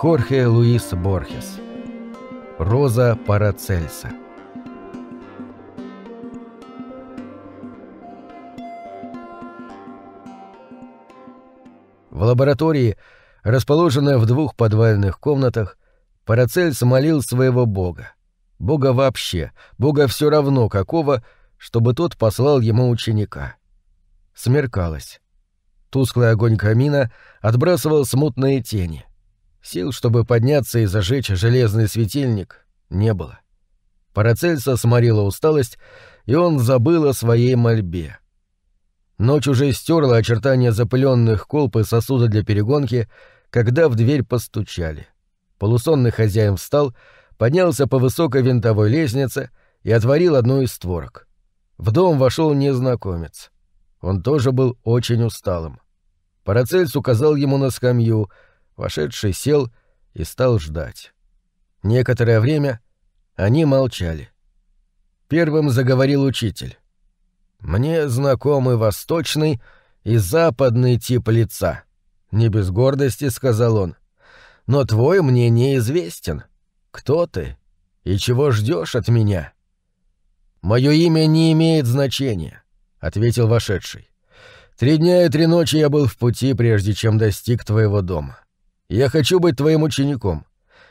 Хорхе Луис Борхес. Роза Парацельса. В лаборатории, расположенной в двух подвальных комнатах, Парацельс молил своего бога. Бога вообще, бога все равно какого, чтобы тот послал ему ученика. Смеркалось. Тусклый огонь камина отбрасывал смутные тени. Сил, чтобы подняться и зажечь железный светильник, не было. Парацельса сморила усталость, и он забыл о своей мольбе. Ночь уже стерла очертания запыленных колб и сосуда для перегонки, когда в дверь постучали. Полусонный хозяин встал, поднялся по высокой винтовой лестнице и отворил одну из створок. В дом вошел незнакомец. Он тоже был очень усталым. Парацельс указал ему на скамью, вошедший сел и стал ждать. Некоторое время они молчали. Первым заговорил учитель. «Мне знакомы восточный и западный тип лица», — не без гордости сказал он. «Но твой мне неизвестен. Кто ты и чего ждешь от меня?» «Мое имя не имеет значения», — ответил вошедший. «Три дня и три ночи я был в пути, прежде чем достиг твоего дома. Я хочу быть твоим учеником.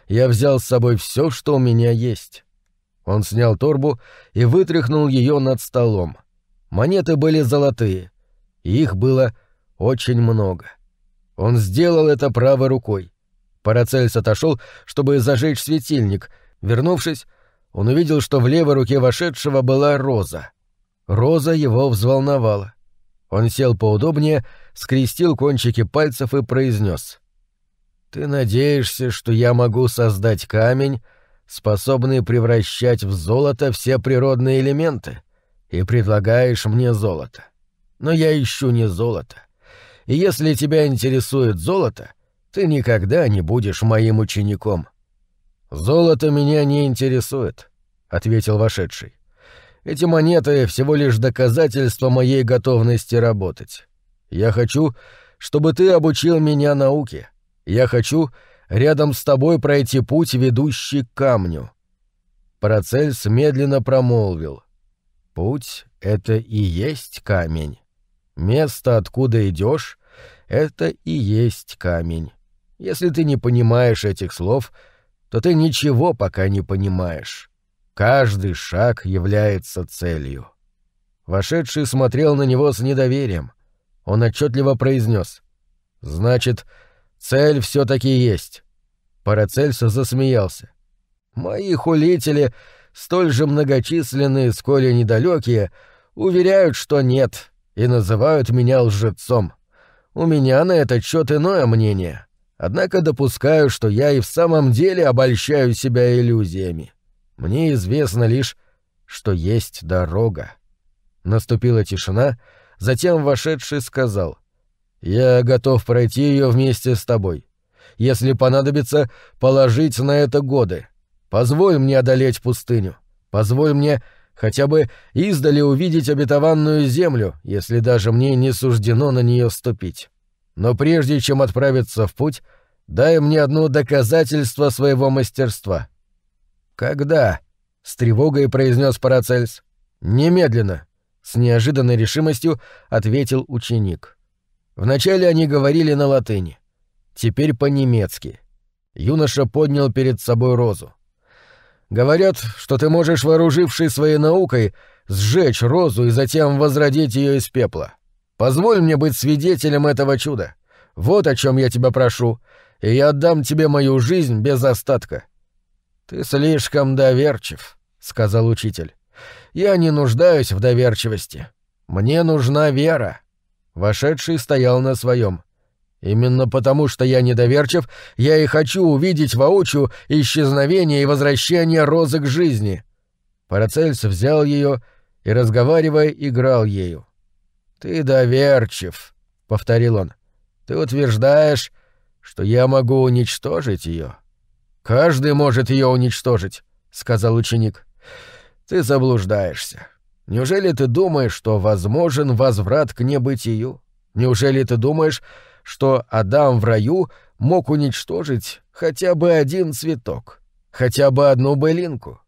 Я взял с собой все, что у меня есть». Он снял торбу и вытряхнул ее над столом — Монеты были золотые, и их было очень много. Он сделал это правой рукой. Парацельс отошел, чтобы зажечь светильник. Вернувшись, он увидел, что в левой руке вошедшего была роза. Роза его взволновала. Он сел поудобнее, скрестил кончики пальцев и произнес: «Ты надеешься, что я могу создать камень, способный превращать в золото все природные элементы?» и предлагаешь мне золото. Но я ищу не золото. И если тебя интересует золото, ты никогда не будешь моим учеником. Золото меня не интересует, ответил вошедший. Эти монеты всего лишь доказательство моей готовности работать. Я хочу, чтобы ты обучил меня науке. Я хочу рядом с тобой пройти путь, ведущий к камню. Парацельс медленно промолвил — Путь — это и есть камень. Место, откуда идешь, это и есть камень. Если ты не понимаешь этих слов, то ты ничего пока не понимаешь. Каждый шаг является целью. Вошедший смотрел на него с недоверием. Он отчетливо произнес: «Значит, цель все-таки есть». Парацельс засмеялся. «Мои хулители столь же многочисленные, сколь и недалекие, уверяют, что нет, и называют меня лжецом. У меня на этот счет иное мнение. Однако допускаю, что я и в самом деле обольщаю себя иллюзиями. Мне известно лишь, что есть дорога. Наступила тишина, затем вошедший сказал: "Я готов пройти ее вместе с тобой. Если понадобится, положить на это годы. Позволь мне одолеть пустыню. Позволь мне хотя бы издали увидеть обетованную землю, если даже мне не суждено на нее ступить. Но прежде чем отправиться в путь, дай мне одно доказательство своего мастерства. Когда? с тревогой произнес Парацельс. Немедленно, с неожиданной решимостью ответил ученик. Вначале они говорили на латыни, теперь по-немецки. Юноша поднял перед собой розу. Говорят, что ты можешь, вооружившись своей наукой, сжечь розу и затем возродить ее из пепла. Позволь мне быть свидетелем этого чуда. Вот о чем я тебя прошу, и я отдам тебе мою жизнь без остатка. Ты слишком доверчив, сказал учитель. Я не нуждаюсь в доверчивости. Мне нужна вера. Вошедший стоял на своем. Именно потому, что я недоверчив, я и хочу увидеть воочию исчезновение и возвращение розы к жизни. Парацельс взял ее и, разговаривая, играл ею. «Ты доверчив», — повторил он. «Ты утверждаешь, что я могу уничтожить ее. «Каждый может ее уничтожить», — сказал ученик. «Ты заблуждаешься. Неужели ты думаешь, что возможен возврат к небытию? Неужели ты думаешь, что Адам в раю мог уничтожить Хотя бы один цветок, хотя бы одну былинку.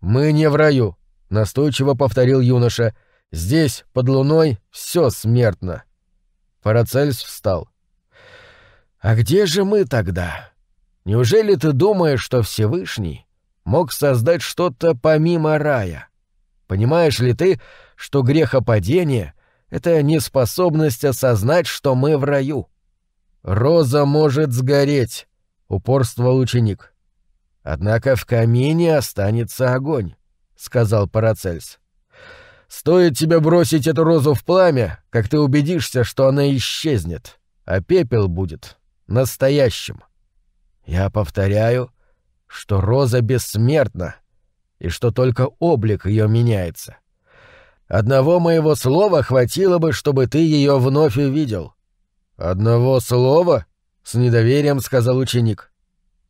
Мы не в раю, настойчиво повторил юноша. Здесь, под луной, все смертно. Парацельс встал. А где же мы тогда? Неужели ты думаешь, что Всевышний мог создать что-то помимо рая? Понимаешь ли ты, что грехопадение — это неспособность осознать, что мы в раю? Роза может сгореть, упорствовал ученик. Однако в камине останется огонь, сказал Парацельс. Стоит тебе бросить эту розу в пламя, как ты убедишься, что она исчезнет, а пепел будет настоящим. Я повторяю, что роза бессмертна и что только облик ее меняется. Одного моего слова хватило бы, чтобы ты ее вновь увидел. Одного слова? С недоверием сказал ученик.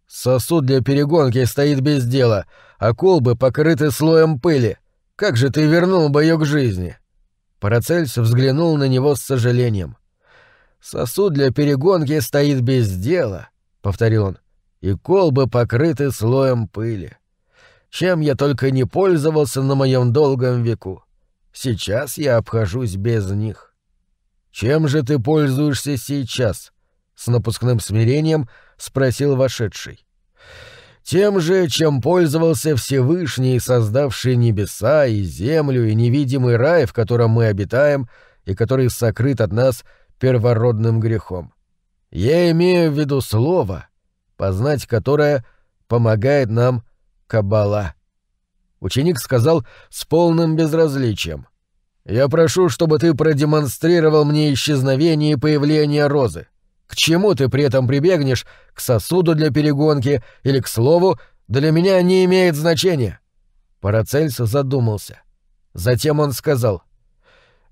Сосуд для перегонки стоит без дела, а колбы покрыты слоем пыли. Как же ты вернул бы ее к жизни? Парацельс взглянул на него с сожалением. Сосуд для перегонки стоит без дела, повторил он, и колбы покрыты слоем пыли. Чем я только не пользовался на моем долгом веку. Сейчас я обхожусь без них. Чем же ты пользуешься сейчас? С напускным смирением спросил вошедший. Тем же, чем пользовался Всевышний, создавший небеса и землю и невидимый рай, в котором мы обитаем, и который сокрыт от нас первородным грехом. Я имею в виду слово, познать которое помогает нам Каббала. Ученик сказал с полным безразличием. «Я прошу, чтобы ты продемонстрировал мне исчезновение и появление розы. К чему ты при этом прибегнешь? К сосуду для перегонки или к слову? Для меня не имеет значения». Парацельс задумался. Затем он сказал.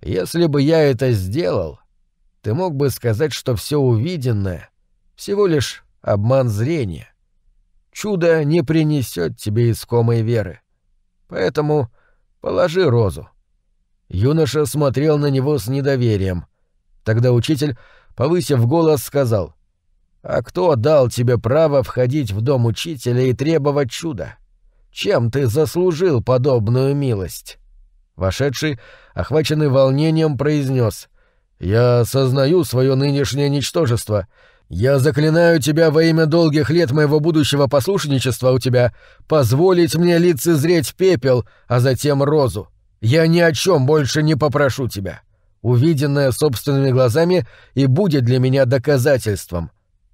«Если бы я это сделал, ты мог бы сказать, что все увиденное — всего лишь обман зрения. Чудо не принесет тебе искомой веры. Поэтому положи розу». Юноша смотрел на него с недоверием. Тогда учитель повысив голос, сказал, «А кто дал тебе право входить в дом учителя и требовать чуда? Чем ты заслужил подобную милость?» Вошедший, охваченный волнением, произнес, «Я сознаю свое нынешнее ничтожество. Я заклинаю тебя во имя долгих лет моего будущего послушничества у тебя позволить мне лицезреть пепел, а затем розу. Я ни о чем больше не попрошу тебя увиденное собственными глазами и будет для меня доказательством.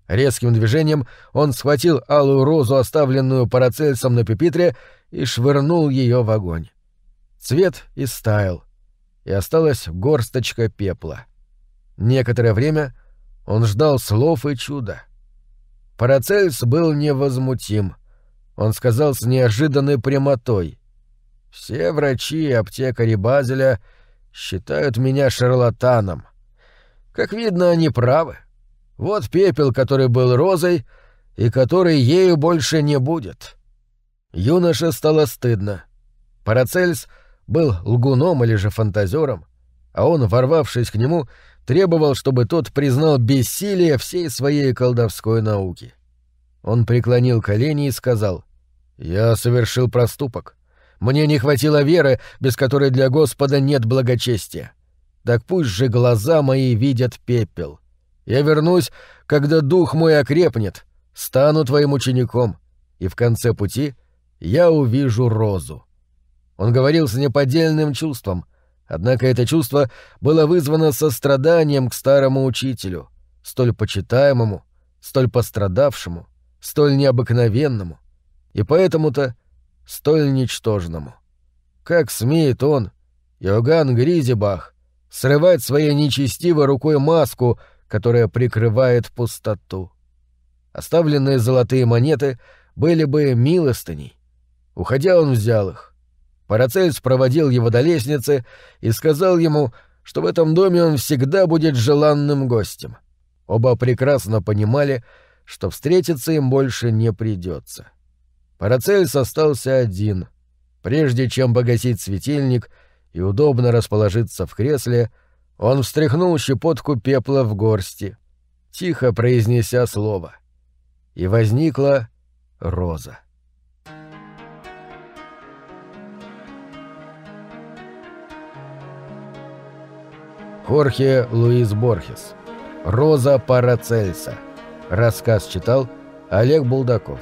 Резким движением он схватил алую розу, оставленную Парацельсом на пепитре, и швырнул ее в огонь. Цвет истаял, и осталась горсточка пепла. Некоторое время он ждал слов и чуда. Парацельс был невозмутим. Он сказал с неожиданной прямотой. «Все врачи и аптекари Базеля — считают меня шарлатаном. Как видно, они правы. Вот пепел, который был розой, и который ею больше не будет. Юноше стало стыдно. Парацельс был лгуном или же фантазером, а он, ворвавшись к нему, требовал, чтобы тот признал бессилие всей своей колдовской науки. Он преклонил колени и сказал, «Я совершил проступок. Мне не хватило веры, без которой для Господа нет благочестия. Так пусть же глаза мои видят пепел. Я вернусь, когда дух мой окрепнет, стану твоим учеником, и в конце пути я увижу розу». Он говорил с неподдельным чувством, однако это чувство было вызвано состраданием к старому учителю, столь почитаемому, столь пострадавшему, столь необыкновенному, и поэтому-то столь ничтожному. Как смеет он, Иоганн Гризебах, срывать своей нечестивой рукой маску, которая прикрывает пустоту? Оставленные золотые монеты были бы милостыней. Уходя, он взял их. Парацельс проводил его до лестницы и сказал ему, что в этом доме он всегда будет желанным гостем. Оба прекрасно понимали, что встретиться им больше не придется. Парацельс остался один. Прежде чем погасить светильник и удобно расположиться в кресле, он встряхнул щепотку пепла в горсти, тихо произнеся слово. и возникла роза. Хорхе Луис Борхес. Роза Парацельса. Рассказ читал Олег Булдаков.